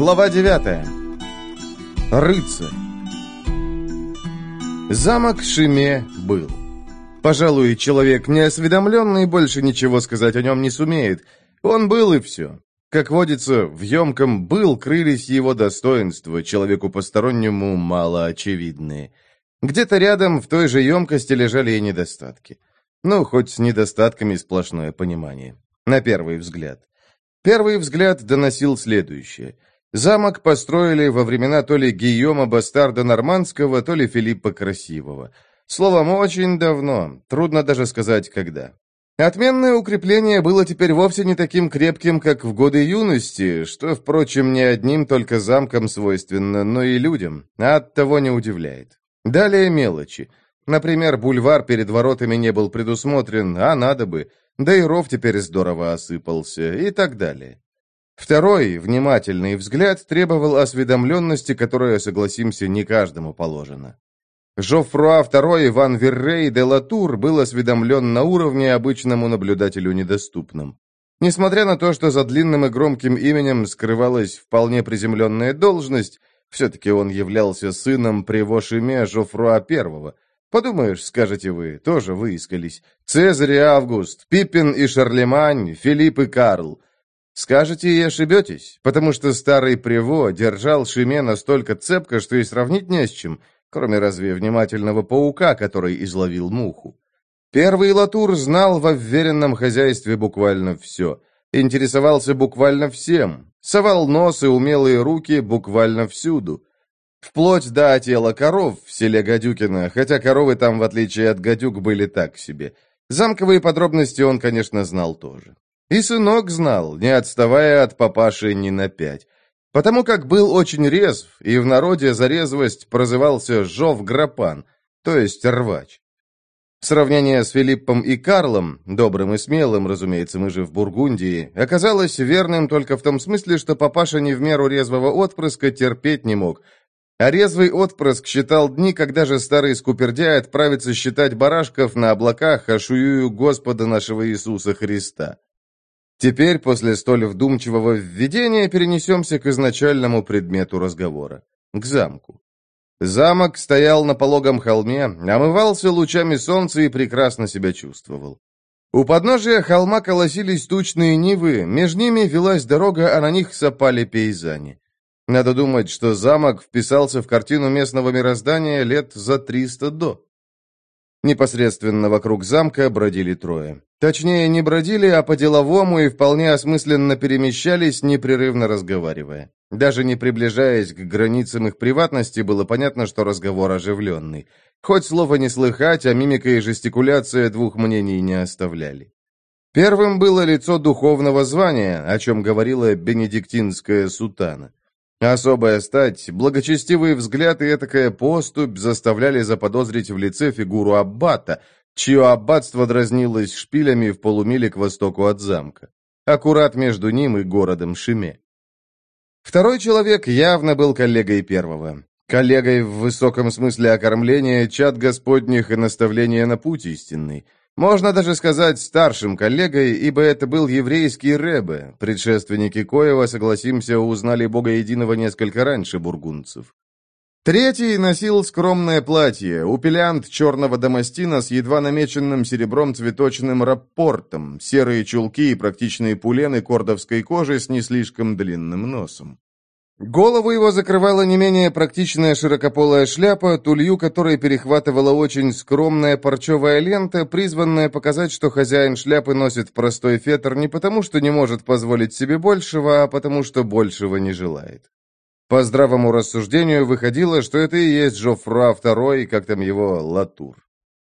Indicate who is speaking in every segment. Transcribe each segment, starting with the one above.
Speaker 1: Глава 9. Рыцарь. Замок Шиме был. Пожалуй, человек неосведомленный больше ничего сказать о нем не сумеет. Он был и все. Как водится, в емком «был» крылись его достоинства, человеку постороннему мало очевидные. Где-то рядом в той же емкости лежали и недостатки. Ну, хоть с недостатками сплошное понимание. На первый взгляд. Первый взгляд доносил следующее – Замок построили во времена то ли Гийома Бастарда Нормандского, то ли Филиппа Красивого. Словом, очень давно, трудно даже сказать, когда. Отменное укрепление было теперь вовсе не таким крепким, как в годы юности, что, впрочем, не одним только замкам свойственно, но и людям, а оттого не удивляет. Далее мелочи. Например, бульвар перед воротами не был предусмотрен, а надо бы, да и ров теперь здорово осыпался, и так далее. Второй, внимательный взгляд требовал осведомленности, которая, согласимся, не каждому положена. Жофруа II Ван Веррей де Латур был осведомлен на уровне, обычному наблюдателю недоступном. Несмотря на то, что за длинным и громким именем скрывалась вполне приземленная должность, все-таки он являлся сыном Привошиме Жофруа I. Подумаешь, скажете вы, тоже выискались. Цезарь и Август, Пиппин и Шарлемань, Филипп и Карл. Скажете и ошибетесь, потому что старый Приво держал Шиме настолько цепко, что и сравнить не с чем, кроме разве внимательного паука, который изловил муху. Первый Латур знал во вверенном хозяйстве буквально все, интересовался буквально всем, совал нос и умелые руки буквально всюду. Вплоть до тела коров в селе Гадюкино, хотя коровы там, в отличие от гадюк, были так себе. Замковые подробности он, конечно, знал тоже. И сынок знал, не отставая от папаши ни на пять. Потому как был очень резв, и в народе за резвость прозывался Жов Грапан, то есть рвач. Сравнение с Филиппом и Карлом, добрым и смелым, разумеется, мы же в Бургундии, оказалось верным только в том смысле, что папаша не в меру резвого отпрыска терпеть не мог, а резвый отпрыск считал дни, когда же старый скупердяй отправится считать барашков на облаках, ошуюю Господа нашего Иисуса Христа. Теперь, после столь вдумчивого введения, перенесемся к изначальному предмету разговора – к замку. Замок стоял на пологом холме, омывался лучами солнца и прекрасно себя чувствовал. У подножия холма колосились тучные нивы, между ними велась дорога, а на них сопали пейзани. Надо думать, что замок вписался в картину местного мироздания лет за триста до. Непосредственно вокруг замка бродили трое. Точнее, не бродили, а по-деловому и вполне осмысленно перемещались, непрерывно разговаривая. Даже не приближаясь к границам их приватности, было понятно, что разговор оживленный. Хоть слова не слыхать, а мимика и жестикуляция двух мнений не оставляли. Первым было лицо духовного звания, о чем говорила бенедиктинская сутана. Особая стать, благочестивый взгляд и этакая поступь заставляли заподозрить в лице фигуру аббата, чье аббатство дразнилось шпилями в полумиле к востоку от замка. Аккурат между ним и городом Шиме. Второй человек явно был коллегой первого. Коллегой в высоком смысле окормления, чад господних и наставления на путь истинный – можно даже сказать старшим коллегой, ибо это был еврейский Ребе, предшественники Коева, согласимся, узнали Бога Единого несколько раньше бургунцев. Третий носил скромное платье, упелянт черного домостина с едва намеченным серебром цветочным раппортом, серые чулки и практичные пулены кордовской кожи с не слишком длинным носом. Голову его закрывала не менее практичная широкополая шляпа, тулью которой перехватывала очень скромная парчевая лента, призванная показать, что хозяин шляпы носит простой фетр не потому, что не может позволить себе большего, а потому, что большего не желает. По здравому рассуждению выходило, что это и есть Жофруа II, как там его, Латур.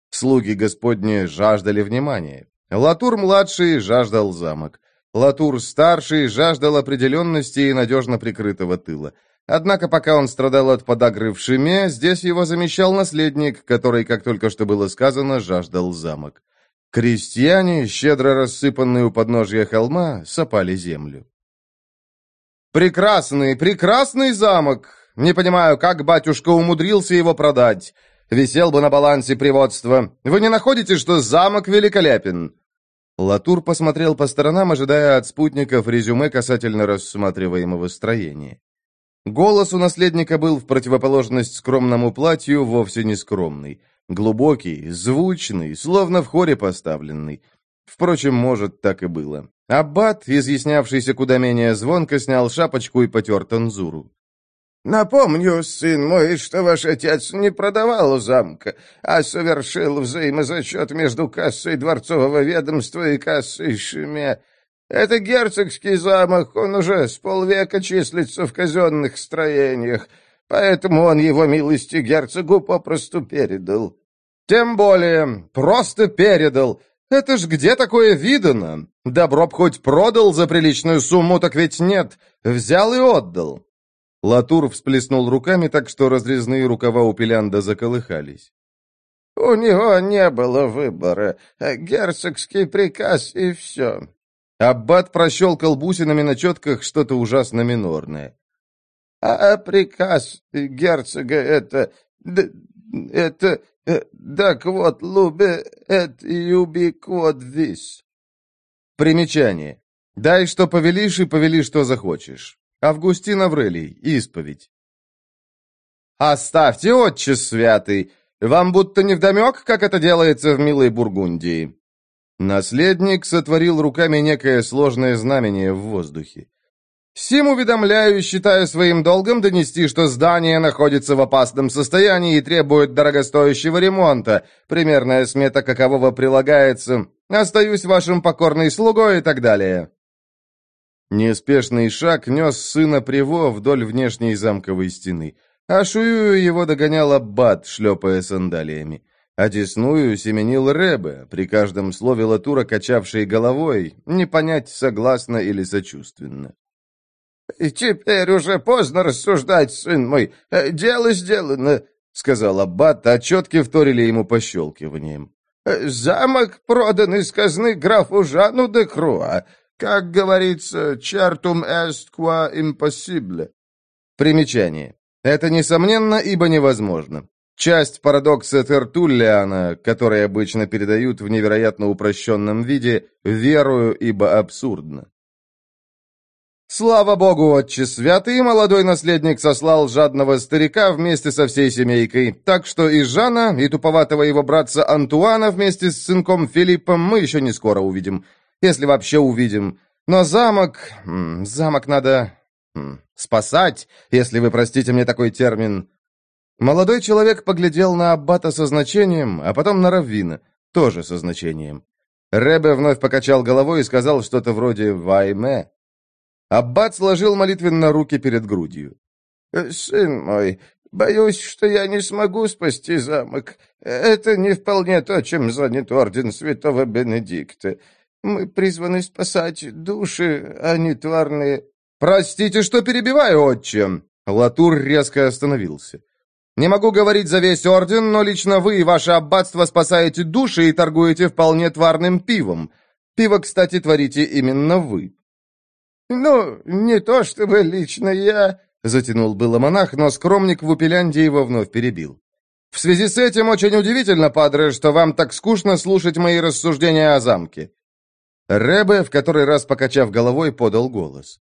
Speaker 1: Слуги Господни жаждали внимания. Латур-младший жаждал замок. Латур-старший жаждал определенности и надежно прикрытого тыла. Однако пока он страдал от подагры в Шиме, здесь его замещал наследник, который, как только что было сказано, жаждал замок. Крестьяне, щедро рассыпанные у подножья холма, сопали землю. «Прекрасный, прекрасный замок! Не понимаю, как батюшка умудрился его продать. Висел бы на балансе приводства. Вы не находите, что замок великолепен?» Латур посмотрел по сторонам, ожидая от спутников резюме касательно рассматриваемого строения. Голос у наследника был в противоположность скромному платью вовсе не скромный. Глубокий, звучный, словно в хоре поставленный. Впрочем, может, так и было. Аббат, изъяснявшийся куда менее звонко, снял шапочку и потер танзуру.
Speaker 2: «Напомню, сын мой, что ваш отец не продавал замка, а совершил взаимозачет между кассой дворцового ведомства и кассой Шеме. Это герцогский замок, он уже с полвека числится в казенных строениях, поэтому он его милости герцогу попросту передал».
Speaker 1: «Тем более, просто передал. Это ж где такое видано? Добро б хоть продал за приличную сумму, так ведь нет. Взял и отдал». Латур всплеснул руками так, что разрезные рукава у Пелянда заколыхались.
Speaker 2: «У него не было выбора. Герцогский приказ и все.
Speaker 1: Аббат прощелкал бусинами на четках что-то ужасно минорное.
Speaker 2: «А приказ герцога это... это... так вот, лубе... это юби квот вис».
Speaker 1: Примечание. «Дай, что повелишь, и повели, что захочешь». Августин Аврелий. Исповедь. «Оставьте, отче святый! Вам будто невдомек, как это делается в милой Бургундии?» Наследник сотворил руками некое сложное знамение в воздухе. «Сим уведомляю, считая своим долгом донести, что здание находится в опасном состоянии и требует дорогостоящего ремонта, примерная смета какового прилагается, остаюсь вашим покорной слугой и так далее». Неспешный шаг нес сына Приво вдоль внешней замковой стены, а Шую его догонял Аббат, шлепая сандалиями. А десную семенил Ребе, при каждом слове Латура качавший головой, не понять, согласно или сочувственно.
Speaker 2: «И теперь уже поздно рассуждать, сын мой. Э, дело сделано», — сказал Аббат, а четки вторили ему пощелкиванием. «Э, «Замок продан из казны графу Жану де Круа. Как говорится, чертум est qua impossible».
Speaker 1: Примечание. Это несомненно, ибо невозможно. Часть парадокса Тертуллиана, который обычно передают в невероятно упрощенном виде, верую, ибо абсурдно. Слава богу, отче святый, молодой наследник сослал жадного старика вместе со всей семейкой, так что и Жана, и туповатого его братца Антуана вместе с сынком Филиппом мы еще не скоро увидим, если вообще увидим. Но замок... замок надо... спасать, если вы простите мне такой термин. Молодой человек поглядел на Аббата со значением, а потом на Раввина, тоже со значением. Ребе вновь покачал головой и сказал что-то вроде «Вайме». Аббат сложил молитвенно руки перед грудью.
Speaker 2: «Э, «Сын мой, боюсь, что я не смогу спасти замок. Это не вполне то, чем занят орден святого Бенедикта. Мы призваны спасать души, а не тварные...»
Speaker 1: «Простите, что перебиваю, отче!» Латур резко остановился. Не могу говорить за весь орден, но лично вы и ваше аббатство спасаете души и торгуете вполне тварным пивом. Пиво, кстати, творите именно вы».
Speaker 2: «Ну, не то чтобы лично я...» — затянул было монах, но скромник в Упелянде его вновь перебил.
Speaker 1: «В связи с этим очень удивительно, падре, что вам так скучно слушать мои рассуждения о замке». Ребе, в который раз покачав головой, подал голос.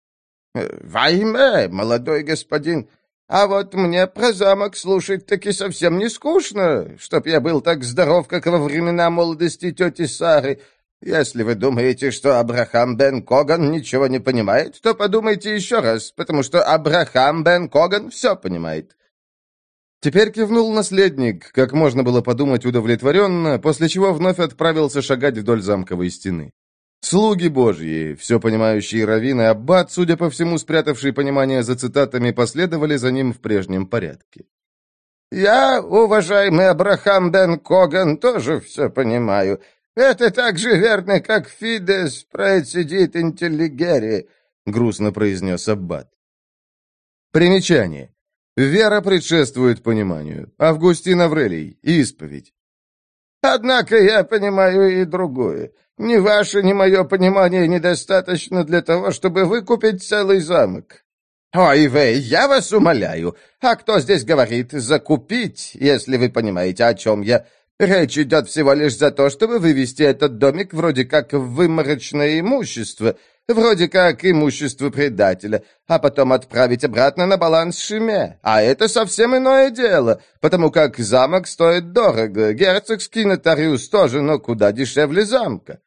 Speaker 2: «Во имя, молодой господин, а вот мне про замок слушать таки совсем не скучно, чтоб я был так здоров, как во времена молодости тети Сары. Если вы думаете, что Абрахам Бен Коган ничего не понимает, то подумайте еще раз, потому что Абрахам Бен Коган все понимает».
Speaker 1: Теперь кивнул наследник, как можно было подумать удовлетворенно, после чего вновь отправился шагать вдоль замковой стены. Слуги Божьи, все понимающие Равин и Аббат, судя по всему, спрятавшие понимание за цитатами, последовали за ним в прежнем порядке.
Speaker 2: «Я, уважаемый Абрахам Бен Коган, тоже все понимаю. Это так же верно, как Фидес процедит интеллигери», — грустно произнес Аббат.
Speaker 1: Примечание. Вера предшествует пониманию. Августин Аврелий. Исповедь.
Speaker 2: «Однако я понимаю и другое. Ни ваше, ни мое понимание недостаточно для того, чтобы выкупить целый замок. Ой, вы, я вас умоляю. А кто здесь говорит «закупить», если вы понимаете, о чем я? Речь идет всего лишь за то, чтобы вывести этот домик вроде как в выморочное имущество. Вроде как имущество предателя, а потом отправить обратно на баланс Шиме. А это совсем иное дело, потому как замок стоит дорого, герцогский нотариус тоже, но куда дешевле замка».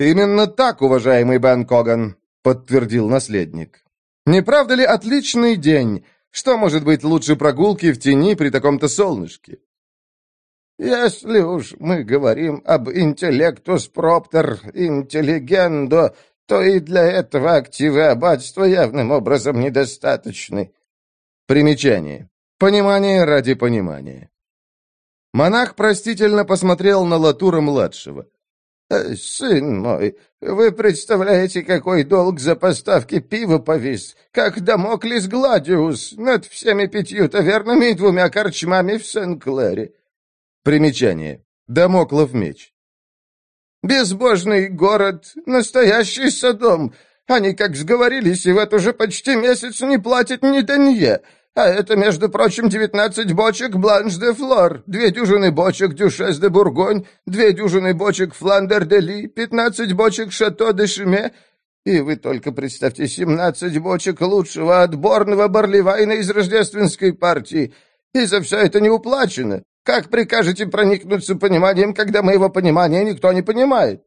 Speaker 1: «Именно так, уважаемый Бен Коган», — подтвердил наследник. «Не правда ли отличный день? Что может быть лучше прогулки в тени при таком-то солнышке?»
Speaker 2: Если уж мы говорим об интеллектус проптер интеллигендо, то и для этого активы аббатства явным образом недостаточны.
Speaker 1: Примечание. Понимание ради понимания. Монах простительно посмотрел на Латура-младшего.
Speaker 2: «Э, «Сын мой, вы представляете, какой долг за поставки пива повис, как Дамоклис Гладиус над всеми пятью тавернами и двумя корчмами в Сен-Клэре.
Speaker 1: Примечание. Дамоклов меч.
Speaker 2: «Безбожный город, настоящий Содом. Они как сговорились, и в эту же почти месяц не платят ни денье. А это, между прочим, девятнадцать бочек Бланш де Флор, две дюжины бочек Дюшес де Бургонь, две дюжины бочек Фландер де Ли, пятнадцать бочек Шато де Шиме, и вы только представьте, семнадцать бочек лучшего отборного барливайна из рождественской партии. И за все это не уплачено. Как прикажете проникнуться пониманием, когда моего понимания никто не понимает?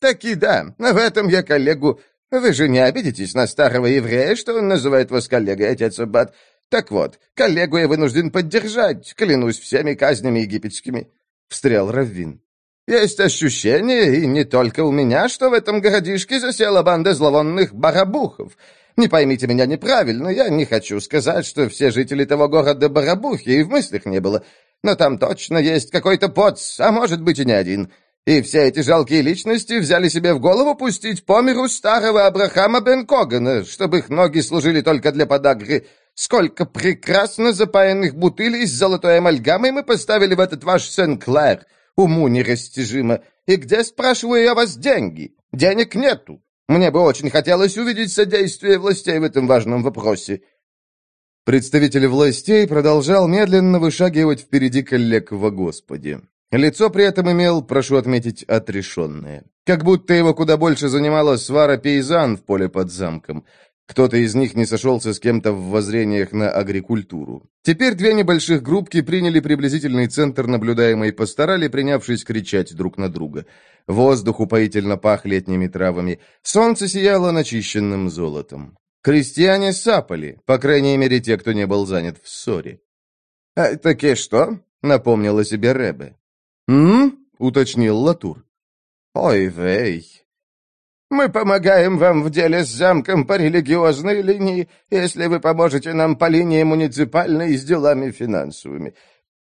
Speaker 2: Таки да, в этом я коллегу. Вы же не обидитесь на старого еврея, что он называет вас коллегой, отец Аббат. Так вот, коллегу я вынужден поддержать, клянусь всеми казнями египетскими. Встрял Раввин. Есть ощущение, и не только у меня, что в этом городишке засела банда зловонных барабухов. Не поймите меня неправильно, я не хочу сказать, что все жители того города барабухи, и в мыслях не было но там точно есть какой-то поц, а может быть и не один. И все эти жалкие личности взяли себе в голову пустить по миру старого Абрахама бен Когана, чтобы их ноги служили только для подагры. Сколько прекрасно запаянных бутылей с золотой амальгамой мы поставили в этот ваш Сен-Клэр. Уму нерастяжимо. И где, спрашиваю я вас, деньги? Денег нету. Мне бы очень хотелось увидеть содействие властей в этом важном вопросе.
Speaker 1: Представитель властей продолжал медленно вышагивать впереди коллег во Господе. Лицо при этом имел, прошу отметить, отрешенное. Как будто его куда больше занимала свара пейзан в поле под замком. Кто-то из них не сошелся с кем-то в воззрениях на агрикультуру. Теперь две небольших группки приняли приблизительный центр наблюдаемой пасторали, принявшись кричать друг на друга. Воздух упоительно пах летними травами. Солнце сияло начищенным золотом. Крестьяне сапали, по крайней мере, те, кто не был занят в ссоре.
Speaker 2: «А таки что?» — напомнила себе Ребе.
Speaker 1: «М?» — уточнил Латур.
Speaker 2: «Ой, вей!» «Мы помогаем вам в деле с замком по религиозной линии, если вы поможете нам по линии муниципальной с делами финансовыми.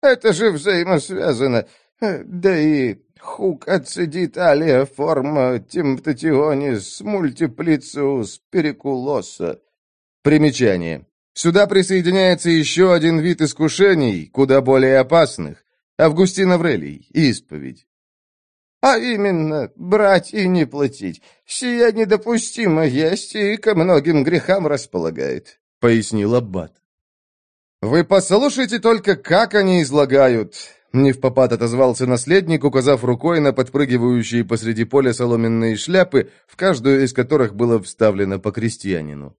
Speaker 2: Это же взаимосвязано. Да и Хук ацидит алия форма темптатионис мультиплициус перикулоса.
Speaker 1: Примечание. Сюда присоединяется еще один вид искушений, куда более опасных. Августин Аврелий. Исповедь.
Speaker 2: А именно, брать и не платить. Сия недопустимо есть и ко многим грехам располагает, — пояснил Аббат.
Speaker 1: Вы послушайте только, как они излагают. Не в попад отозвался наследник, указав рукой на подпрыгивающие посреди поля соломенные шляпы, в каждую из которых было вставлено по крестьянину.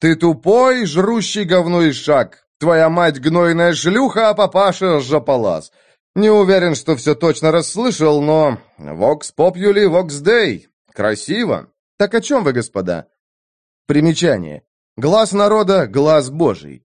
Speaker 1: «Ты тупой, жрущий говно и шаг! Твоя мать гнойная шлюха, а папаша жопалас! Не уверен, что все точно расслышал, но... Вокс попьюли, вокс дей! Красиво! Так о чем вы, господа?» Примечание. Глаз народа — глаз Божий.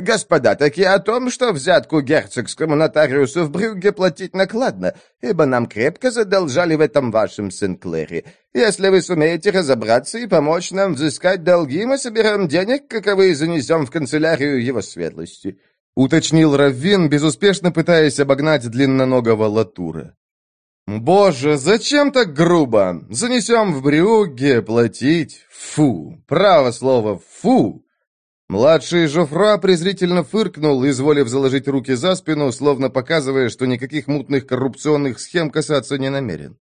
Speaker 2: «Господа, таки о том, что взятку герцогскому нотариусу в Брюгге платить накладно, ибо нам крепко задолжали в этом вашем Сенклере. Если вы сумеете разобраться и помочь нам взыскать долги, мы соберем денег, каковы занесем в канцелярию его светлости», —
Speaker 1: уточнил Раввин, безуспешно пытаясь обогнать длинноногого Латура. «Боже, зачем так грубо? Занесем в Брюгге платить? Фу! Право слово, фу!» Младший Жофра презрительно фыркнул, изволив заложить руки за спину, словно показывая, что никаких мутных коррупционных схем касаться не намерен.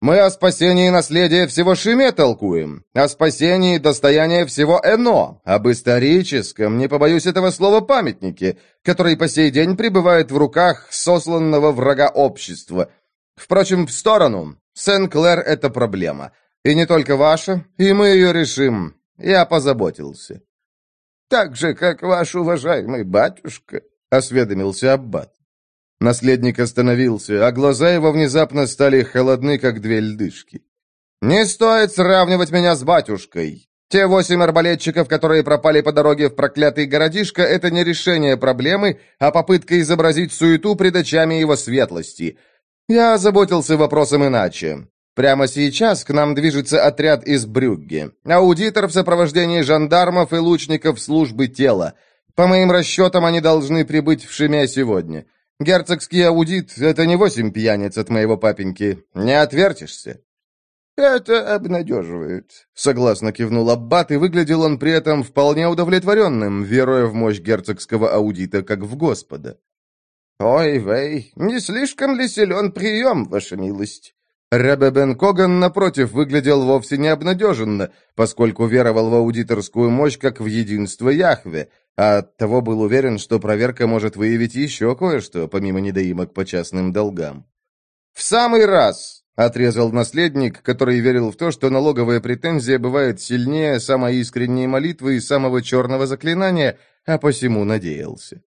Speaker 1: «Мы о спасении наследия всего Шиме толкуем, о спасении достояния всего Эно, об историческом, не побоюсь этого слова, памятнике, который по сей день пребывает в руках сосланного врага общества. Впрочем, в сторону. Сен-Клэр — это проблема. И не только ваша, и мы ее решим. Я позаботился».
Speaker 2: «Так же, как ваш уважаемый батюшка», — осведомился Аббат.
Speaker 1: Наследник остановился, а глаза его внезапно стали холодны, как две льдышки. «Не стоит сравнивать меня с батюшкой. Те восемь арбалетчиков, которые пропали по дороге в проклятый городишко, это не решение проблемы, а попытка изобразить суету пред очами его светлости. Я озаботился вопросом иначе. Прямо сейчас к нам движется отряд из Брюгге. Аудитор в сопровождении жандармов и лучников службы тела. По моим расчетам, они должны прибыть в Шеме сегодня. Герцогский аудит — это не восемь пьяниц от моего папеньки. Не отвертишься».
Speaker 2: «Это обнадеживает», — согласно кивнул Аббат, и выглядел он при этом вполне удовлетворенным, веруя в мощь герцогского аудита, как в Господа. «Ой, вей, не слишком ли силен прием, ваша милость?»
Speaker 1: Ребебен Коган, напротив, выглядел вовсе не обнадеженно, поскольку веровал в аудиторскую мощь как в единство Яхве, а оттого был уверен, что проверка может выявить еще кое-что, помимо недоимок по частным долгам. «В самый раз!» — отрезал наследник, который верил в то, что налоговая претензия бывает сильнее самой искренней молитвы и самого черного заклинания, а посему надеялся.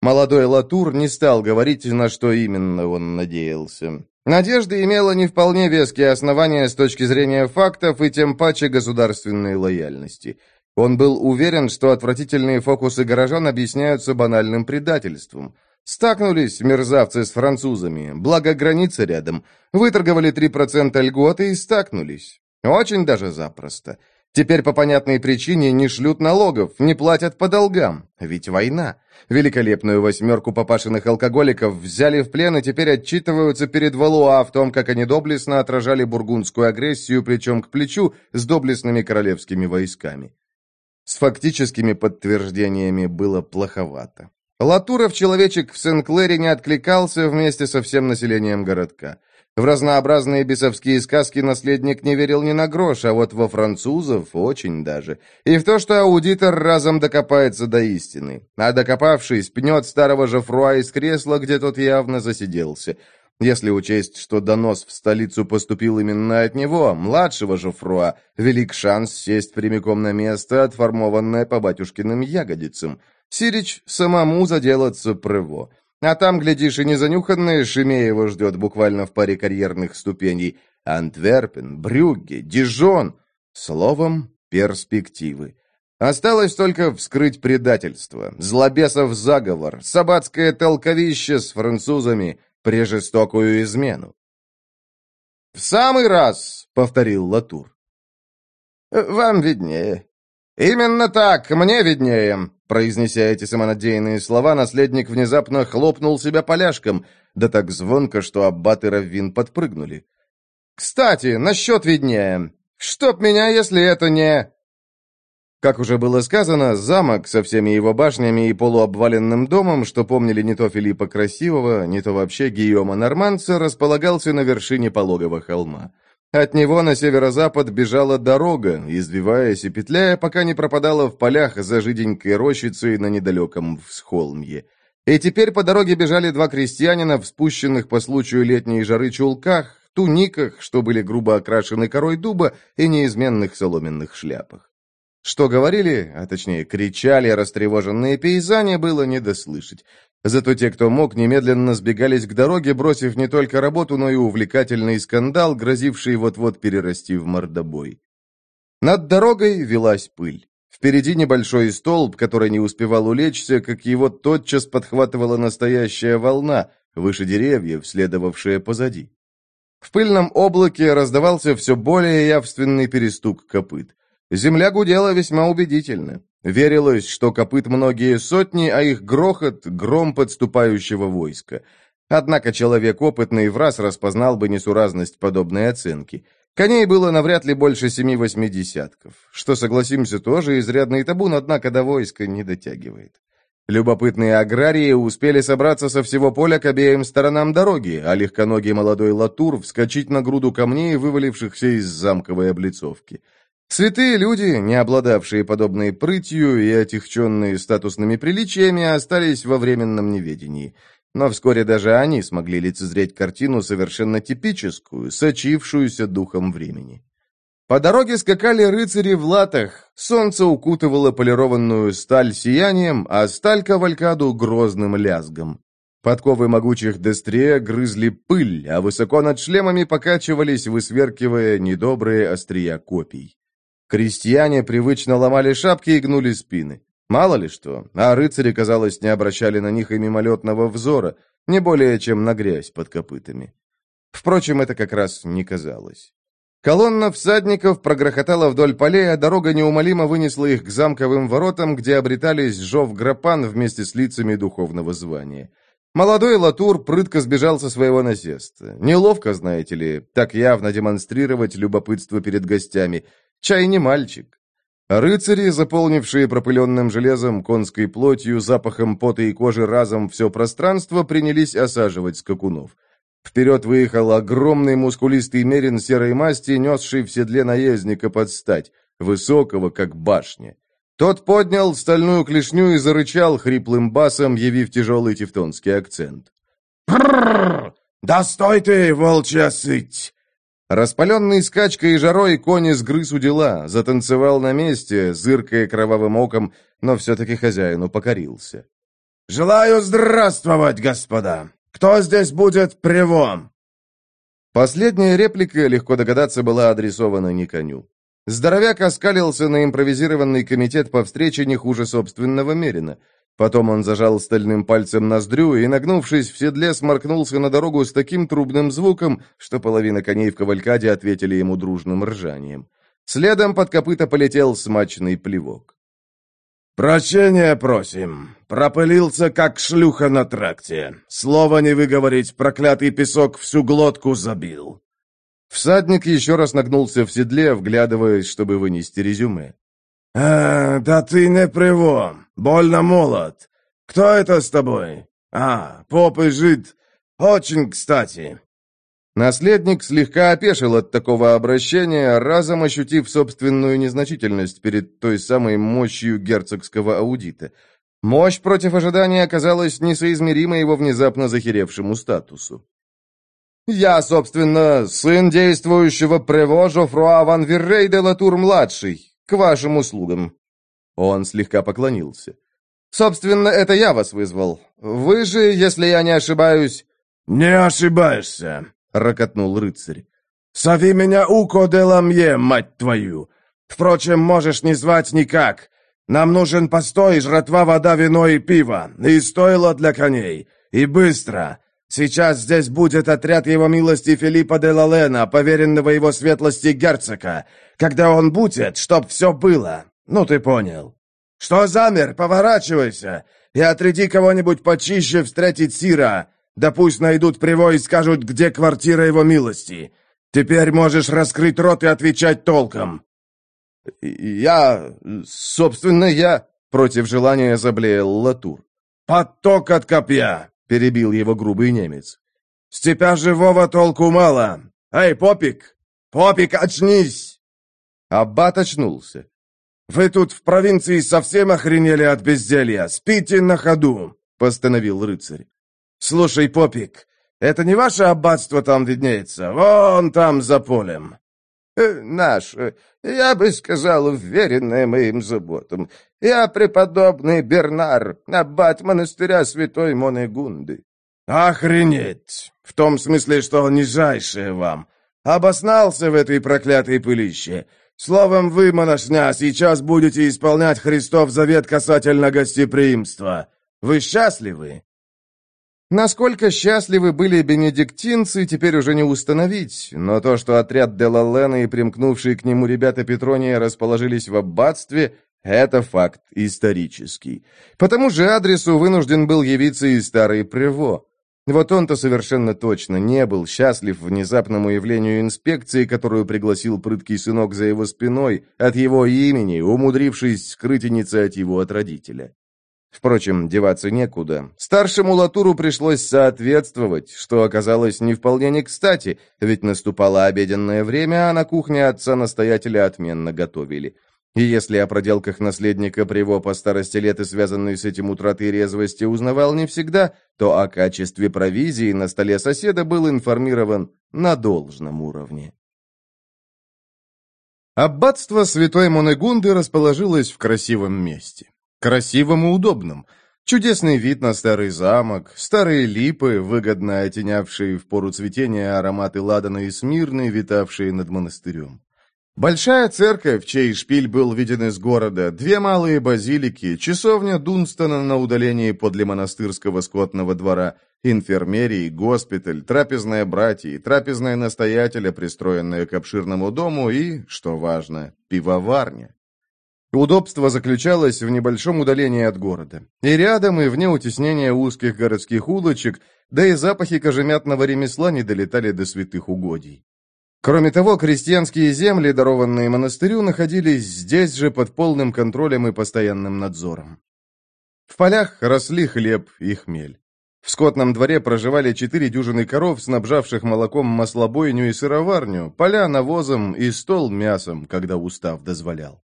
Speaker 1: Молодой Латур не стал говорить, на что именно он надеялся. Надежда имела не вполне веские основания с точки зрения фактов и тем паче государственной лояльности. Он был уверен, что отвратительные фокусы горожан объясняются банальным предательством. Стакнулись мерзавцы с французами, благо граница рядом, выторговали 3% льготы и стакнулись. Очень даже запросто. Теперь по понятной причине не шлют налогов, не платят по долгам. Ведь война. Великолепную восьмерку папашиных алкоголиков взяли в плен и теперь отчитываются перед Валуа в том, как они доблестно отражали бургундскую агрессию плечом к плечу с доблестными королевскими войсками. С фактическими подтверждениями было плоховато. Латуров человечек в Сен-Клэре не откликался вместе со всем населением городка. В разнообразные бесовские сказки наследник не верил ни на грош, а вот во французов очень даже. И в то, что аудитор разом докопается до истины. А докопавшись, пнет старого Жофруа из кресла, где тот явно засиделся. Если учесть, что донос в столицу поступил именно от него, младшего Жофруа, велик шанс сесть прямиком на место, отформованное по батюшкиным ягодицам. Сирич самому заделаться прыво. А там, глядишь, и незанюханное Шемеево ждет буквально в паре карьерных ступеней. Антверпен, Брюгге, Дижон. Словом, перспективы. Осталось только вскрыть предательство, злобесов заговор, сабатское толковище с французами, прежестокую измену. «В самый раз!» — повторил Латур.
Speaker 2: «Вам виднее».
Speaker 1: «Именно так, мне виднее. Произнеся эти самонадеянные слова, наследник внезапно хлопнул себя поляшком, да так звонко, что аббат и раввин подпрыгнули. «Кстати, насчет виднее. Чтоб меня, если это не...» Как уже было сказано, замок со всеми его башнями и полуобваленным домом, что помнили не то Филиппа Красивого, не то вообще Гийома Норманца, располагался на вершине пологого холма. От него на северо-запад бежала дорога, извиваясь и петляя, пока не пропадала в полях за жиденькой рощицей на недалеком всхолмье. И теперь по дороге бежали два крестьянина в спущенных по случаю летней жары чулках, туниках, что были грубо окрашены корой дуба, и неизменных соломенных шляпах. Что говорили, а точнее кричали растревоженные пейзане, было не дослышать. Зато те, кто мог, немедленно сбегались к дороге, бросив не только работу, но и увлекательный скандал, грозивший вот-вот перерасти в мордобой. Над дорогой велась пыль. Впереди небольшой столб, который не успевал улечься, как его тотчас подхватывала настоящая волна, выше деревьев, следовавшая позади. В пыльном облаке раздавался все более явственный перестук копыт. Земля гудела весьма убедительно. Верилось, что копыт многие сотни, а их грохот — гром подступающего войска. Однако человек опытный в раз распознал бы несуразность подобной оценки. Коней было навряд ли больше семи-восьми десятков, что, согласимся, тоже изрядный табун, однако до войска не дотягивает. Любопытные аграрии успели собраться со всего поля к обеим сторонам дороги, а легконогий молодой Латур вскочить на груду камней, вывалившихся из замковой облицовки — Святые люди, не обладавшие подобной прытью и отягченные статусными приличиями, остались во временном неведении. но вскоре даже они смогли лицезреть картину совершенно типическую, сочившуюся духом времени. По дороге скакали рыцари в латах, солнце укутывало полированную сталь сиянием, а сталь кавалькаду грозным лязгом. Подковы могучих дестрия грызли пыль, а высоко над шлемами покачивались, высверкивая недобрые острия копий. Крестьяне привычно ломали шапки и гнули спины. Мало ли что, а рыцари, казалось, не обращали на них и мимолетного взора, не более чем на грязь под копытами. Впрочем, это как раз не казалось. Колонна всадников прогрохотала вдоль полей, а дорога неумолимо вынесла их к замковым воротам, где обретались жов Грапан вместе с лицами духовного звания. Молодой Латур прытко сбежал со своего насеста. Неловко, знаете ли, так явно демонстрировать любопытство перед гостями. Чай не мальчик. Рыцари, заполнившие пропыленным железом, конской плотью, запахом пота и кожи разом все пространство, принялись осаживать скакунов. Вперед выехал огромный мускулистый мерин серой масти, несший в седле наездника под стать, высокого, как башня. Тот поднял стальную клешню и зарычал хриплым басом, явив тяжелый тевтонский акцент.
Speaker 2: «Пррррр! Да стой ты, волчья сыть!
Speaker 1: Распаленный скачкой и жарой конь сгрыз у дела, затанцевал на месте, зыркая кровавым оком, но все-таки хозяину покорился.
Speaker 2: «Желаю здравствовать, господа! Кто здесь будет привом?»
Speaker 1: Последняя реплика, легко догадаться, была адресована не коню. Здоровяк оскалился на импровизированный комитет по встрече не хуже собственного Мерина. Потом он зажал стальным пальцем ноздрю и, нагнувшись в седле, сморкнулся на дорогу с таким трубным звуком, что половина коней в кавалькаде ответили ему дружным ржанием. Следом под копыта полетел смачный плевок.
Speaker 2: «Прощения просим. Пропылился, как шлюха на тракте. Слово не выговорить, проклятый песок всю глотку забил».
Speaker 1: Всадник еще раз нагнулся в седле, вглядываясь, чтобы вынести резюме.
Speaker 2: «А, да ты не привом. Больно молод. Кто это с тобой? А, поп и жид. Очень кстати».
Speaker 1: Наследник слегка опешил от такого обращения, разом ощутив собственную незначительность перед той самой мощью герцогского аудита. Мощь против ожидания оказалась несоизмерима его внезапно захеревшему статусу. «Я, собственно, сын действующего Прево Жофруа Ван Веррей де Латур-младший, к вашим услугам». Он слегка поклонился. «Собственно, это я вас вызвал. Вы же, если я не ошибаюсь...»
Speaker 2: «Не ошибаешься», — рокотнул рыцарь. «Сови меня Уко де Ламье, мать твою! Впрочем, можешь не звать никак. Нам нужен постой, жратва, вода, вино и пиво, и стоило для коней. И быстро. Сейчас здесь будет отряд его милости Филиппа де Лалена, поверенного его светлости герцога. Когда он будет, чтоб все было. «Ну, ты понял. Что замер? Поворачивайся и отряди кого-нибудь почище встретить Сира. Да пусть найдут привой и скажут, где квартира его милости. Теперь можешь раскрыть рот и отвечать толком».
Speaker 1: «Я... собственно, я...» Против желания заблеял Латур.
Speaker 2: «Поток от копья!» — перебил его грубый немец. «С тебя живого толку мало! Эй, Попик! Попик, очнись!»
Speaker 1: Аббат очнулся.
Speaker 2: «Вы тут в провинции совсем охренели от безделья? Спите на ходу!» — постановил рыцарь. «Слушай, Попик, это не ваше аббатство там виднеется? Вон там, за полем!»
Speaker 3: э, «Наш, я бы сказал, вверенное моим заботам. Я преподобный Бернар, аббат монастыря святой Монегунды».
Speaker 2: «Охренеть! В том смысле, что нижайшее вам. Обоснался в этой проклятой пылище. Словом, вы, монашня, сейчас будете исполнять Христов завет касательно гостеприимства. Вы счастливы?»
Speaker 1: Насколько счастливы были бенедиктинцы, теперь уже не установить, но то, что отряд Делалена и примкнувшие к нему ребята Петрония расположились в аббатстве, это факт исторический. По тому же адресу вынужден был явиться и старый Прево. Вот он-то совершенно точно не был счастлив внезапному явлению инспекции, которую пригласил прыткий сынок за его спиной, от его имени, умудрившись скрыть инициативу от родителя. Впрочем, деваться некуда. Старшему Латуру пришлось соответствовать, что оказалось не вполне не кстати, ведь наступало обеденное время, а на кухне отца-настоятеля отменно готовили. И если о проделках наследника Приво по старости лет и связанной с этим утратой резвости узнавал не всегда, то о качестве провизии на столе соседа был информирован на должном уровне. Аббатство Святой Монегунды расположилось в красивом месте. Красивом и удобном. Чудесный вид на старый замок, старые липы, выгодно оттенявшие в пору цветения ароматы ладана и смирны, витавшие над монастырем. Большая церковь, чей шпиль был виден из города, две малые базилики, часовня Дунстона на удалении подле монастырского скотного двора, инфермерий, госпиталь, трапезная братья, трапезная настоятеля, пристроенная к обширному дому и, что важно, пивоварня. Удобство заключалось в небольшом удалении от города. И рядом, и вне утеснения узких городских улочек, да и запахи кожемятного ремесла не долетали до святых угодий. Кроме того, крестьянские земли, дарованные монастырю, находились здесь же под полным контролем и постоянным надзором. В полях росли хлеб и хмель. В скотном дворе проживали четыре дюжины коров, снабжавших молоком маслобойню и сыроварню, поля навозом и стол мясом, когда устав дозволял.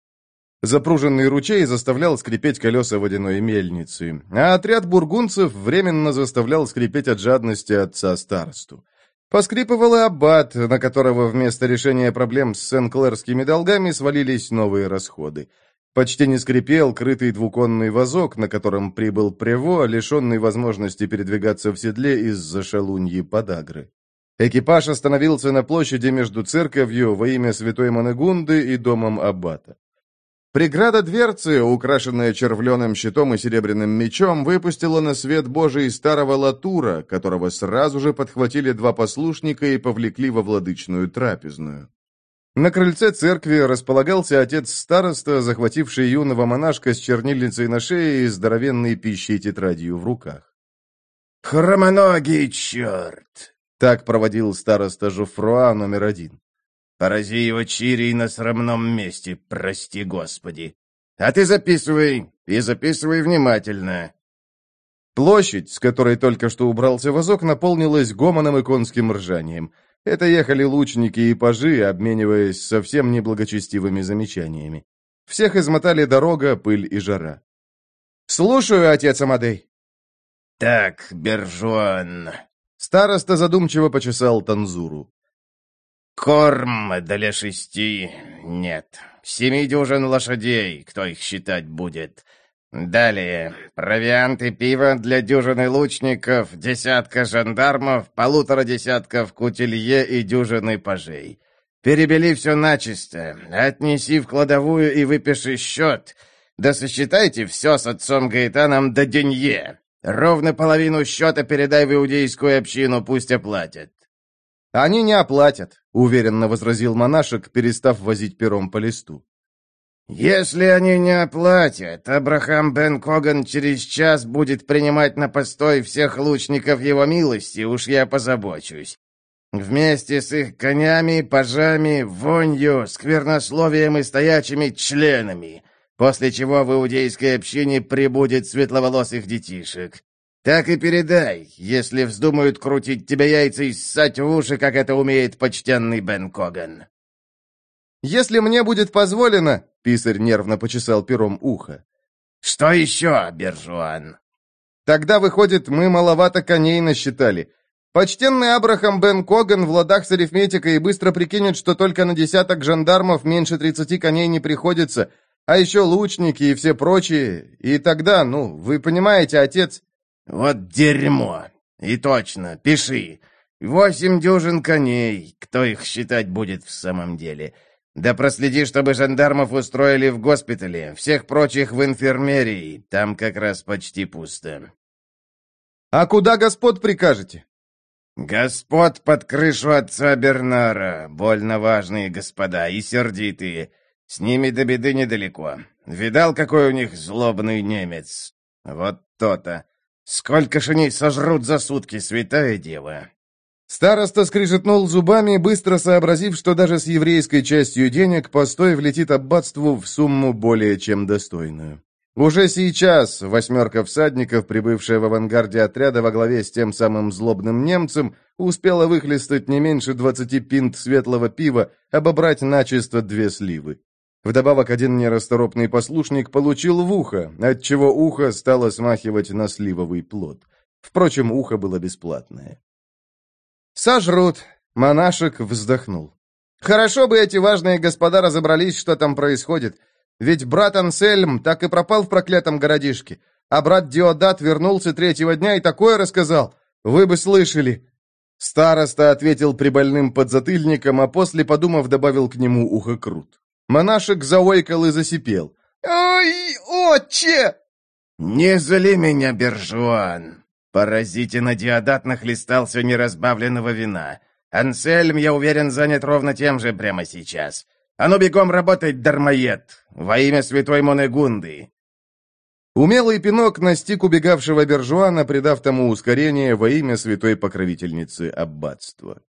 Speaker 1: Запруженный ручей заставлял скрипеть колеса водяной мельницы, а отряд бургунцев временно заставлял скрипеть от жадности отца старосту. Поскрипывал и аббат, на которого вместо решения проблем с сен-клерскими долгами свалились новые расходы. Почти не скрипел крытый двуконный вазок, на котором прибыл Прево, лишенный возможности передвигаться в седле из-за шалуньи подагры. Экипаж остановился на площади между церковью во имя святой Монегунды и домом аббата. Преграда дверцы, украшенная червленым щитом и серебряным мечом, выпустила на свет Божий старого латура, которого сразу же подхватили два послушника и повлекли во владычную трапезную. На крыльце церкви располагался отец-староста, захвативший юного монашка с чернильницей на шее и здоровенной пищей тетрадью в руках.
Speaker 2: «Хромоногий черт!»
Speaker 1: — так проводил староста Жуфруа номер один.
Speaker 2: Порази его чирий на срамном месте, прости господи. А ты записывай, и записывай внимательно».
Speaker 1: Площадь, с которой только что убрался вазок, наполнилась гомоном и конским ржанием. Это ехали лучники и пажи, обмениваясь совсем неблагочестивыми замечаниями. Всех измотали дорога, пыль и жара. «Слушаю, отец Амадей».
Speaker 2: «Так, Бержуан...»
Speaker 1: Староста задумчиво почесал танзуру.
Speaker 2: Корм для шести нет. Семи дюжин лошадей, кто их считать будет. Далее, провиант и пиво для дюжины лучников, десятка жандармов, полутора десятков кутилье и дюжины пажей. Перебели все начисто, отнеси в кладовую и выпиши счет. Да сосчитайте все с отцом Гаэтаном до денье. Ровно половину счета передай в иудейскую общину, пусть оплатят.
Speaker 1: «Они не оплатят», — уверенно возразил монашек, перестав возить пером по листу.
Speaker 2: «Если они не оплатят, Абрахам бен Коган через час будет принимать на постой всех лучников его милости, уж я позабочусь. Вместе с их конями, пажами, вонью, сквернословием и стоячими членами, после чего в иудейской общине прибудет светловолосых детишек. Так и передай, если вздумают крутить тебе яйца и ссать в уши, как это умеет почтенный Бен Коган.
Speaker 1: Если мне будет позволено, писарь нервно почесал пером ухо.
Speaker 2: Что еще, Бержуан?
Speaker 1: Тогда, выходит, мы маловато коней насчитали. Почтенный Абрахам Бен Коган в ладах с арифметикой и быстро прикинет, что только на десяток жандармов меньше тридцати коней не приходится, а еще лучники и все прочие. И тогда, ну, вы понимаете, отец,
Speaker 2: «Вот дерьмо! И точно, пиши. Восемь дюжин коней. Кто их считать будет в самом деле? Да проследи, чтобы жандармов устроили в госпитале, всех прочих в инфермерии. Там как раз почти пусто».
Speaker 1: «А куда господ прикажете?»
Speaker 2: «Господ под крышу отца Бернара. Больно важные господа и сердитые. С ними до беды недалеко. Видал, какой у них злобный немец? Вот то-то. Сколько ж они сожрут за сутки, святая дева!»
Speaker 1: Староста скрижетнул зубами, быстро сообразив, что даже с еврейской частью денег постой влетит аббатству в сумму более чем достойную. Уже сейчас восьмерка всадников, прибывшая в авангарде отряда во главе с тем самым злобным немцем, успела выхлестать не меньше двадцати пинт светлого пива, обобрать начисто две сливы. Вдобавок один нерасторопный послушник получил в ухо, отчего ухо стало смахивать на сливовый плод. Впрочем, ухо было бесплатное. «Сожрут!» — монашек вздохнул. «Хорошо бы эти важные господа разобрались, что там происходит. Ведь брат Ансельм так и пропал в проклятом городишке, а брат Диодат вернулся третьего дня и такое рассказал. Вы бы слышали!» Староста ответил прибольным подзатыльником, а после, подумав, добавил к нему ухо крут. Монашек заойкал и засипел.
Speaker 2: «Ой, отче!»
Speaker 3: «Не зли меня, Бержуан!» Поразительно Диодат нахлестался неразбавленного вина. Ансельм, я уверен, занят ровно тем же прямо сейчас. А ну бегом работать, дармоед! Во имя святой Монегунды!»
Speaker 1: Умелый пинок настиг убегавшего Бержуана, придав тому ускорение во имя святой покровительницы аббатства.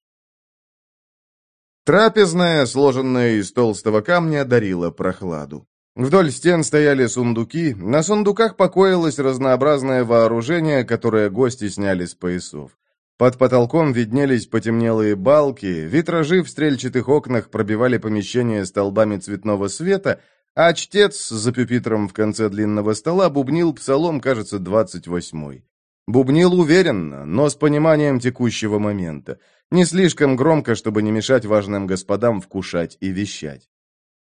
Speaker 1: Трапезная, сложенная из толстого камня, дарила прохладу. Вдоль стен стояли сундуки, на сундуках покоилось разнообразное вооружение, которое гости сняли с поясов. Под потолком виднелись потемнелые балки, витражи в стрельчатых окнах пробивали помещение столбами цветного света, а чтец за пюпитром в конце длинного стола бубнил псалом, кажется, двадцать восьмой. Бубнил уверенно, но с пониманием текущего момента. Не слишком громко, чтобы не мешать важным господам вкушать и вещать.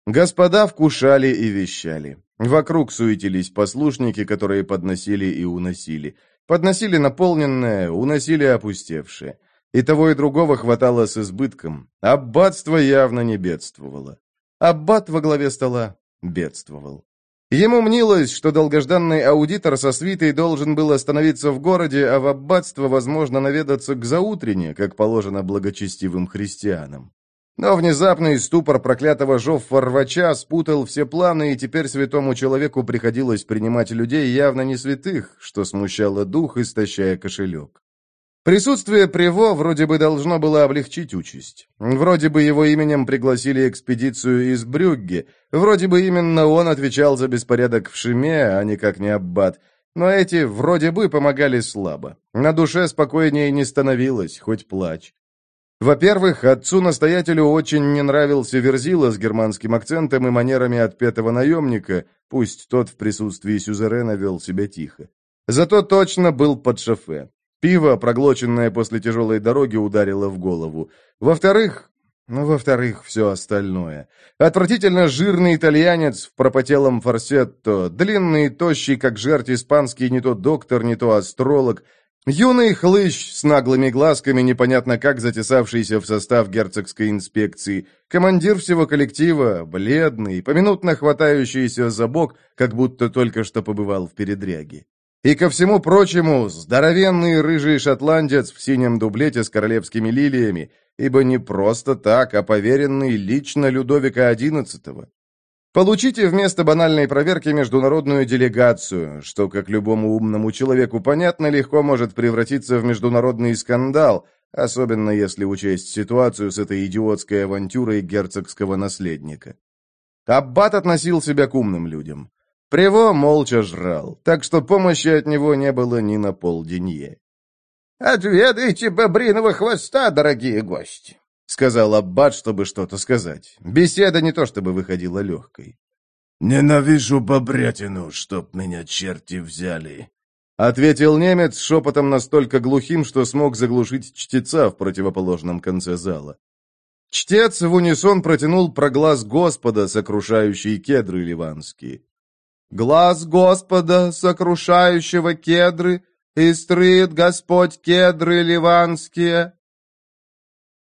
Speaker 1: Господа вкушали и вещали. Вокруг суетились послушники, которые подносили и уносили. Подносили наполненное, уносили опустевшее. И того, и другого хватало с избытком. Аббатство явно не бедствовало. Аббат во главе стола бедствовал. Ему мнилось, что долгожданный аудитор со свитой должен был остановиться в городе, а в аббатство, возможно, наведаться к заутрене, как положено благочестивым христианам. Но внезапный ступор проклятого Жоффа-рвача спутал все планы, и теперь святому человеку приходилось принимать людей явно не святых, что смущало дух, истощая кошелек. Присутствие Приво вроде бы должно было облегчить участь. Вроде бы его именем пригласили экспедицию из Брюгге, вроде бы именно он отвечал за беспорядок в Шиме, а никак не Аббат. Но эти вроде бы помогали слабо. На душе спокойнее не становилось, хоть плачь. Во-первых, отцу-настоятелю очень не нравился Верзила с германским акцентом и манерами отпетого наемника, пусть тот в присутствии сюзерена вел себя тихо. Зато точно был под шофе. Пиво, проглоченное после тяжелой дороги, ударило в голову. Во-вторых, ну, во-вторых, все остальное. Отвратительно жирный итальянец в пропотелом форсетто, длинный и тощий, как жерть испанский, не то доктор, не то астролог, юный хлыщ с наглыми глазками, непонятно как затесавшийся в состав герцогской инспекции, командир всего коллектива, бледный, поминутно хватающийся за бок, как будто только что побывал в передряге. И ко всему прочему, здоровенный рыжий шотландец в синем дублете с королевскими лилиями, ибо не просто так, а поверенный лично Людовика XI. Получите вместо банальной проверки международную делегацию, что, как любому умному человеку понятно, легко может превратиться в международный скандал, особенно если учесть ситуацию с этой идиотской авантюрой герцогского наследника. Аббат относил себя к умным людям. Приво молча жрал, так что помощи от него не было ни на полденье.
Speaker 2: «Отведайте бобриного хвоста, дорогие гости!»
Speaker 1: — сказал Аббат, чтобы что-то сказать. Беседа не то чтобы выходила легкой.
Speaker 3: «Ненавижу бобрятину, чтоб меня черти взяли!»
Speaker 1: — ответил немец шепотом настолько глухим, что смог заглушить чтеца в противоположном конце зала. Чтец в унисон протянул про глаз Господа, сокрушающий кедры ливанские. Глаз Господа, сокрушающего кедры, и строит Господь кедры ливанские.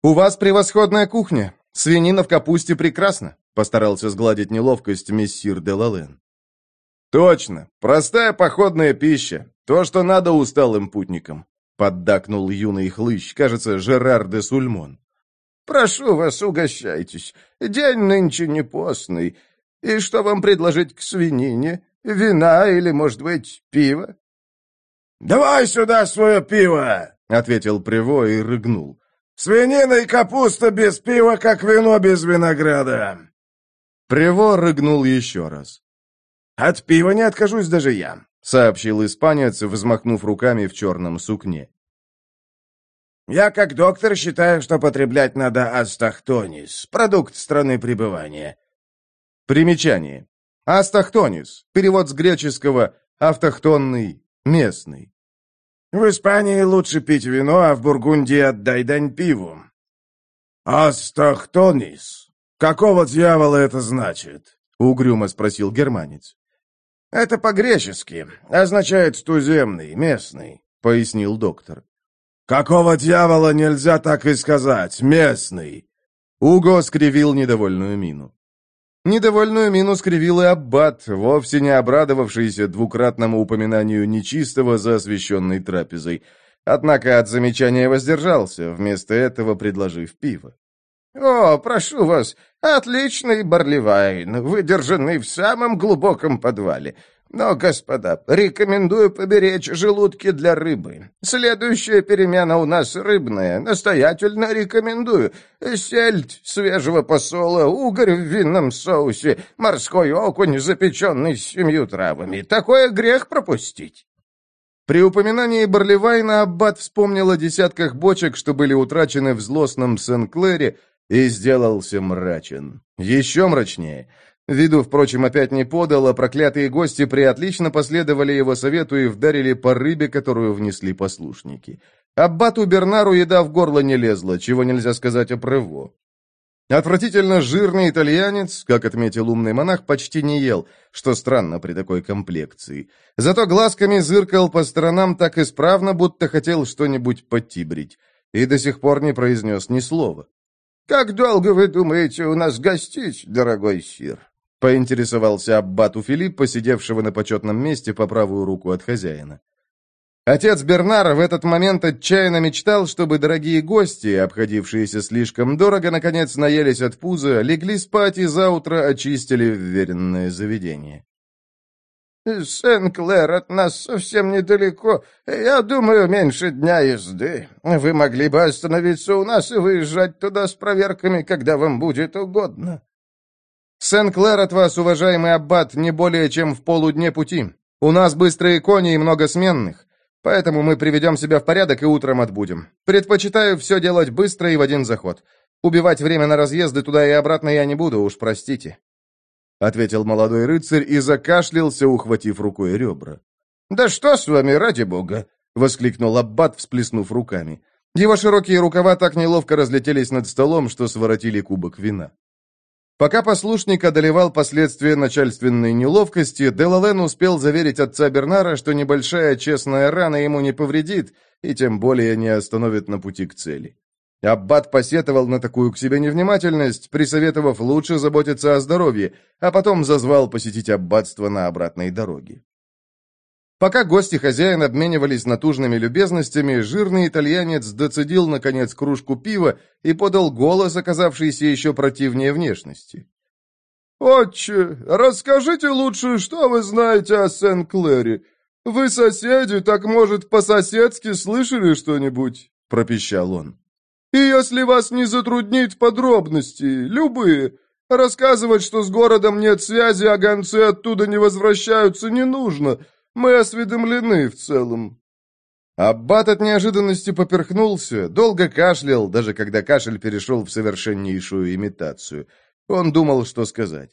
Speaker 1: «У вас превосходная кухня. Свинина в капусте прекрасна», — постарался сгладить неловкость мессир де Лален. «Точно. Простая походная пища. То, что надо усталым путникам», — поддакнул юный хлыщ, кажется, Жерар де Сульмон.
Speaker 2: «Прошу вас, угощайтесь. День нынче не постный. И что вам предложить к свинине? Вина или, может быть, пиво?»
Speaker 3: «Давай сюда свое пиво!» — ответил Приво и рыгнул. «Свинина и капуста без пива, как вино без винограда!»
Speaker 1: Приво рыгнул еще раз.
Speaker 3: «От пива не откажусь даже я», —
Speaker 1: сообщил испанец, взмахнув руками в черном сукне.
Speaker 3: «Я, как доктор, считаю, что потреблять надо астахтонис, продукт страны пребывания.
Speaker 1: Примечание. Астахтонис. Перевод с греческого «автохтонный», «местный».
Speaker 3: В Испании лучше пить вино, а в Бургундии отдай дань пиву. Астахтонис. Какого дьявола это значит?
Speaker 1: Угрюмо спросил германец.
Speaker 3: Это по-гречески. Означает туземный, местный, пояснил доктор. Какого дьявола нельзя так и сказать, местный?
Speaker 1: Уго скривил недовольную мину. Недовольную мину скривил и Аббат, вовсе не обрадовавшийся двукратному упоминанию нечистого за освященной трапезой. Однако от замечания воздержался, вместо этого предложив пиво.
Speaker 2: «О, прошу вас, отличный барливайн, выдержанный в самом глубоком подвале. Но, господа, рекомендую поберечь желудки для рыбы. Следующая перемена у нас рыбная. Настоятельно рекомендую. Сельдь свежего посола, угорь в винном соусе, морской окунь, запеченный с семью травами. Такое грех пропустить.
Speaker 1: При упоминании Барливайна Аббат вспомнил о десятках бочек, что были утрачены в злостном Сен-Клэре, и сделался мрачен. Еще мрачнее — Виду, впрочем, опять не подал, а проклятые гости приотлично последовали его совету и вдарили по рыбе, которую внесли послушники. Аббату Бернару еда в горло не лезла, чего нельзя сказать о Прево. Отвратительно жирный итальянец, как отметил умный монах, почти не ел, что странно при такой комплекции. Зато глазками зыркал по сторонам так исправно, будто хотел что-нибудь подтибрить, и до сих пор не произнес ни слова.
Speaker 2: «Как долго вы думаете у нас гостить, дорогой сир?»
Speaker 1: Поинтересовался аббату Филиппа, сидевшего на почетном месте по правую руку от хозяина. Отец Бернара в этот момент отчаянно мечтал, чтобы дорогие гости, обходившиеся слишком дорого, наконец наелись от пуза, легли спать и заутро очистили вверенное заведение.
Speaker 2: «Сен-Клэр от нас совсем недалеко. Я думаю, меньше дня езды. Вы могли бы остановиться у нас и выезжать туда с проверками, когда вам будет угодно».
Speaker 1: Сен-Клэр от вас, уважаемый аббат, не более чем в полудне пути. У нас быстрые кони и много сменных, поэтому мы приведем себя в порядок и утром отбудем. Предпочитаю все делать быстро и в один заход. Убивать время на разъезды туда и обратно я не буду, уж простите». Ответил молодой рыцарь и закашлялся, ухватив рукой ребра.
Speaker 2: «Да что с вами, ради бога!» — воскликнул Аббат, всплеснув руками.
Speaker 1: Его широкие рукава так неловко разлетелись над столом, что своротили кубок вина. Пока послушник одолевал последствия начальственной неловкости, Делален успел заверить отца Бернара, что небольшая честная рана ему не повредит и тем более не остановит на пути к цели. Аббат посетовал на такую к себе невнимательность, присоветовав лучше заботиться о здоровье, а потом зазвал посетить аббатство на обратной дороге. Пока гости хозяин обменивались натужными любезностями, жирный итальянец доцедил, наконец, кружку пива и подал голос, оказавшийся еще противнее внешности.
Speaker 4: «Отче, расскажите лучше, что вы знаете о Сен-Клэре. Вы соседи, так, может, по-соседски слышали что-нибудь?» — пропищал он. «И если вас не затруднит подробности, любые, рассказывать, что с городом нет связи, а гонцы оттуда не возвращаются, не нужно». Мы осведомлены в целом».
Speaker 1: Аббат от неожиданности поперхнулся, долго кашлял, даже когда кашель перешел в совершеннейшую имитацию. Он думал, что сказать.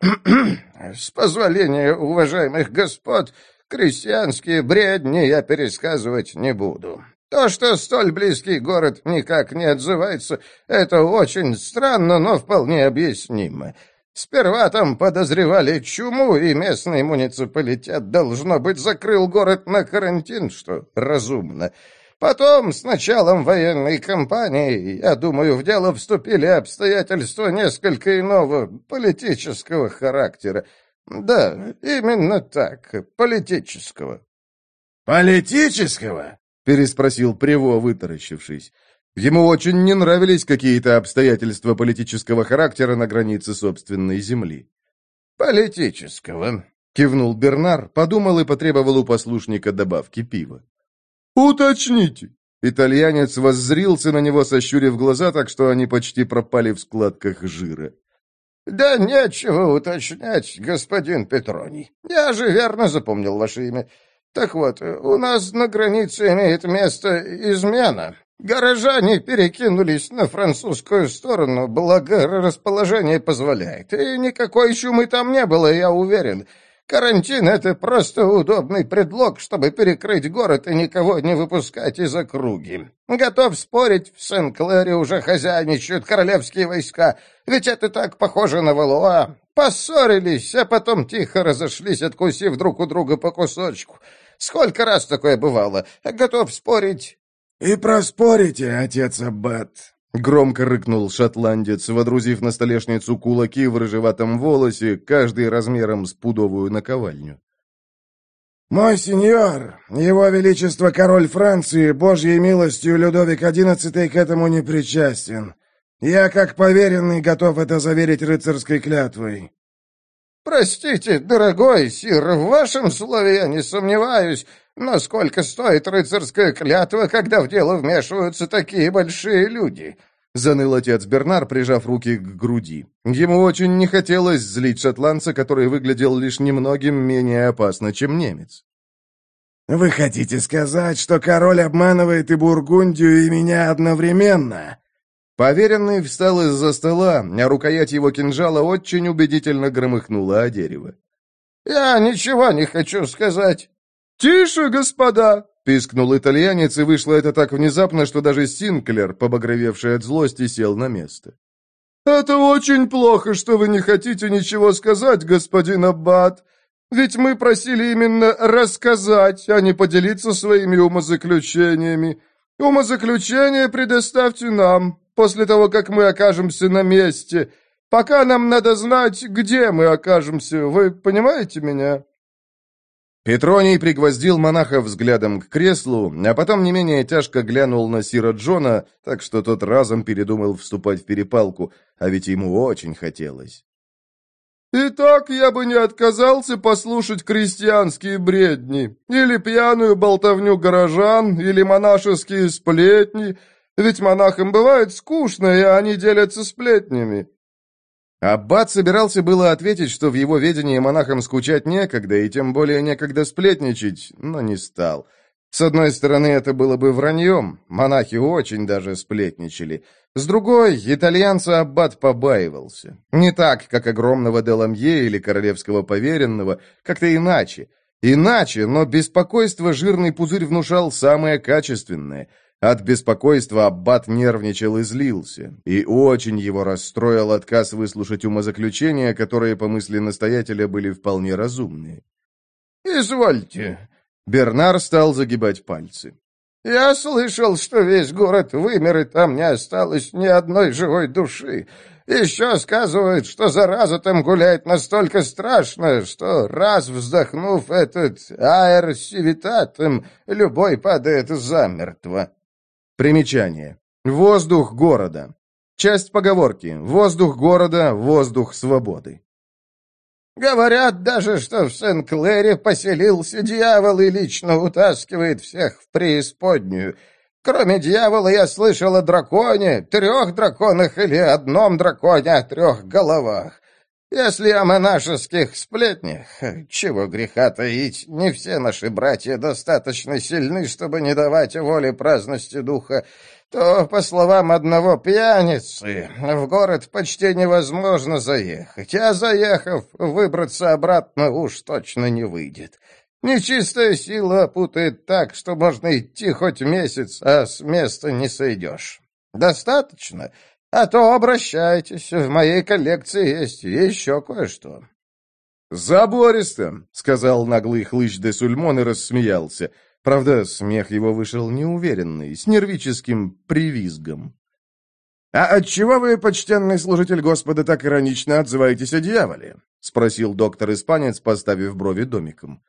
Speaker 2: «С позволения уважаемых господ, крестьянские бредни я пересказывать не буду. То, что столь близкий город никак не отзывается, это очень странно, но вполне объяснимо. Сперва там подозревали чуму, и местный муниципалитет, должно быть, закрыл город на карантин, что разумно. Потом, с началом военной кампании, я думаю, в дело вступили обстоятельства несколько иного политического характера. Да, именно так, политического.
Speaker 3: «Политического?» — переспросил Приво, вытаращившись. Ему очень не нравились какие-то обстоятельства политического характера на границе собственной земли.
Speaker 2: «Политического», —
Speaker 1: кивнул Бернар, подумал и потребовал у послушника добавки пива.
Speaker 4: «Уточните».
Speaker 1: Итальянец воззрился на него, сощурив глаза, так что они почти пропали в складках жира.
Speaker 2: «Да нечего уточнять, господин Петроний. Я же верно запомнил ваше имя. Так вот, у нас на границе имеет место измена, Горожане перекинулись на французскую сторону, благо расположение позволяет. И никакой чумы там не было, я уверен. Карантин — это просто удобный предлог, чтобы перекрыть город и никого не выпускать из округи. Готов спорить, в Сен-Клэре уже хозяйничают королевские войска, ведь это так похоже на Валуа. Поссорились, а потом тихо разошлись, откусив друг у друга по кусочку. Сколько раз такое бывало? Готов спорить,
Speaker 4: «И проспорите, отец Аббат!» — громко рыкнул шотландец, водрузив на столешницу кулаки в рыжеватом волосе, каждый размером с пудовую наковальню. «Мой сеньор, его величество король Франции, божьей милостью Людовик XI к этому не причастен. Я, как поверенный, готов это заверить рыцарской клятвой».
Speaker 2: «Простите, дорогой сир, в вашем слове я не сомневаюсь, но сколько стоит рыцарская клятва, когда в дело вмешиваются такие большие люди?»
Speaker 1: Заныл отец Бернар, прижав руки к груди. Ему очень не хотелось злить шотландца, который выглядел лишь немногим менее опасно, чем немец.
Speaker 4: «Вы хотите сказать, что король обманывает и Бургундию, и меня одновременно?»
Speaker 1: Поверенный встал из-за стола, а рукоять его кинжала очень убедительно громыхнула о дерево.
Speaker 2: «Я ничего не хочу сказать»,
Speaker 4: «Тише, господа!»
Speaker 1: — пискнул итальянец, и вышло это так внезапно, что даже Синклер, побагровевший от злости, сел на место.
Speaker 4: «Это очень плохо, что вы не хотите ничего сказать, господин Аббат. Ведь мы просили именно рассказать, а не поделиться своими умозаключениями. Умозаключения предоставьте нам, после того, как мы окажемся на месте. Пока нам надо знать, где мы окажемся, вы понимаете меня?»
Speaker 1: Петроний пригвоздил монаха взглядом к креслу, а потом не менее тяжко глянул на Сира Джона, так что тот разом передумал вступать в перепалку, а ведь ему очень хотелось.
Speaker 4: «Итак, я бы не отказался послушать крестьянские бредни, или пьяную болтовню горожан, или монашеские сплетни, ведь монахам бывает скучно, и они делятся сплетнями.
Speaker 1: Аббат собирался было ответить, что в его ведении монахам скучать некогда, и тем более некогда сплетничать, но не стал. С одной стороны, это было бы враньем, монахи очень даже сплетничали. С другой, итальянца Аббат побаивался. Не так, как огромного Деламье или королевского поверенного, как-то иначе. Иначе, но беспокойство жирный пузырь внушал самое качественное — от беспокойства Аббат нервничал и злился, и очень его расстроил отказ выслушать умозаключения, которые, по мысли настоятеля, были вполне разумные.
Speaker 2: «Извольте».
Speaker 1: Бернар стал загибать пальцы.
Speaker 2: «Я слышал, что весь город вымер, и там не осталось ни одной живой души. Еще сказывают, что зараза там гуляет настолько страшная, что раз вздохнув этот аэр сивитатом, любой падает замертво».
Speaker 1: Примечание. Воздух города. Часть поговорки. Воздух города, воздух свободы.
Speaker 2: Говорят даже, что в Сен-Клэре поселился дьявол и лично утаскивает всех в преисподнюю. Кроме дьявола я слышал о драконе, трех драконах или одном драконе о трех головах. Если о монашеских сплетнях, чего греха таить, не все наши братья достаточно сильны, чтобы не давать воли праздности духа, то, по словам одного пьяницы, в город почти невозможно заехать, а заехав, выбраться обратно уж точно не выйдет. Нечистая сила путает так, что можно идти хоть месяц, а с места не сойдешь. Достаточно, а то обращайтесь, в моей коллекции есть еще кое-что».
Speaker 1: «Забористо», — сказал наглый хлыщ де Сульмон и рассмеялся. Правда, смех его вышел неуверенный, с нервическим привизгом.
Speaker 4: «А отчего вы, почтенный служитель Господа, так иронично отзываетесь о дьяволе?» — спросил доктор-испанец, поставив брови домиком.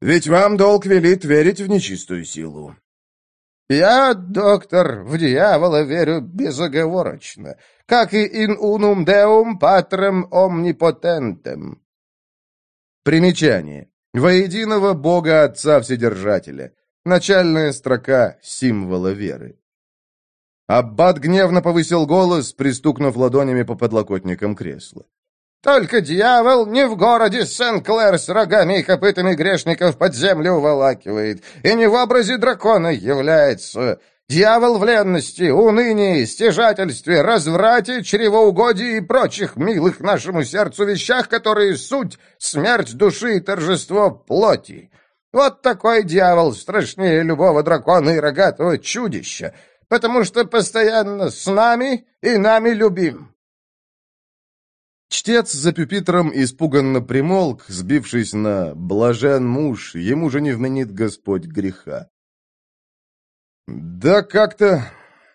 Speaker 4: «Ведь вам долг велит верить в нечистую силу.
Speaker 2: «Я, доктор, в дьявола верю безоговорочно, как и in unum deum patrem omnipotentem».
Speaker 1: Примечание. Воединого Бога Отца Вседержателя. Начальная строка символа веры. Аббат гневно повысил голос, пристукнув ладонями по подлокотникам кресла.
Speaker 2: Только дьявол не в городе Сен-Клэр с рогами и копытами грешников под землю уволакивает, и не в образе дракона является. Дьявол в ленности, унынии, стяжательстве, разврате, чревоугодии и прочих милых нашему сердцу вещах, которые суть — смерть души и торжество плоти. Вот такой дьявол страшнее любого дракона и рогатого чудища, потому что постоянно с нами и нами любим.
Speaker 1: Чтец за пюпитром испуганно примолк, сбившись на «блажен муж, ему же не вменит Господь греха». «Да как-то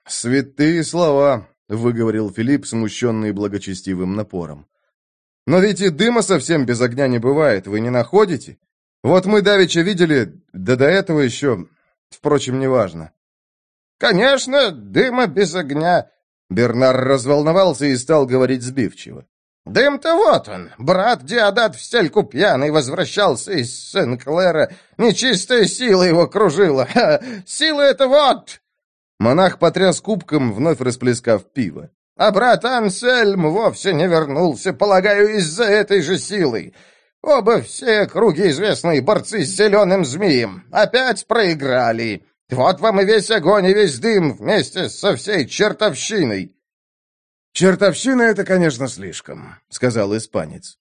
Speaker 1: святые слова», — выговорил Филипп, смущенный благочестивым напором. «Но ведь и дыма совсем без огня не бывает, вы не находите? Вот мы давеча видели, да до этого еще... Впрочем, неважно».
Speaker 2: «Конечно, дыма без огня», — Бернар разволновался и стал говорить сбивчиво. «Дым-то вот он! Брат Диадат в стельку пьяный возвращался из Сен-Клэра. Нечистая сила его кружила. Ха, сила это вот!»
Speaker 1: Монах потряс кубком, вновь расплескав пиво.
Speaker 2: «А брат Ансельм вовсе не вернулся, полагаю, из-за этой же силы. Оба все круги известные борцы с зеленым змеем. Опять проиграли. Вот вам и весь огонь, и весь дым вместе со всей чертовщиной».
Speaker 4: «Чертовщина — это, конечно, слишком», — сказал испанец.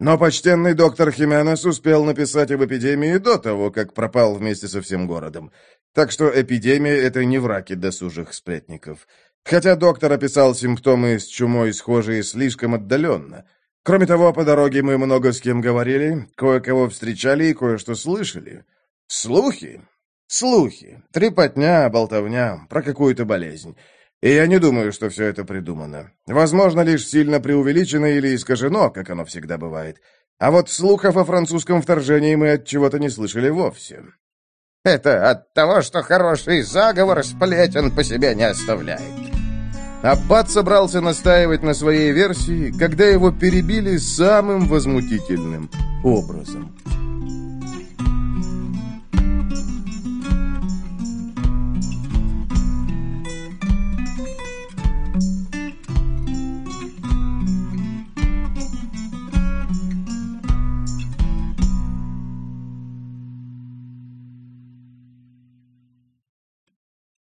Speaker 4: «Но почтенный доктор Хименес успел написать об эпидемии до того, как пропал вместе со всем городом. Так что эпидемия — это не враки досужих сплетников. Хотя доктор описал симптомы с чумой, схожие слишком отдаленно. Кроме того, по дороге мы много с кем говорили, кое-кого встречали и кое-что слышали. Слухи? Слухи. Трепотня, болтовня про какую-то болезнь. И я не думаю, что все это придумано. Возможно, лишь сильно преувеличено или искажено, как оно всегда бывает. А вот слухов о французском вторжении мы от чего-то не слышали вовсе.
Speaker 2: Это от того, что хороший заговор сплетен по себе не оставляет.
Speaker 1: Аббат собрался настаивать на своей версии, когда его перебили самым возмутительным образом.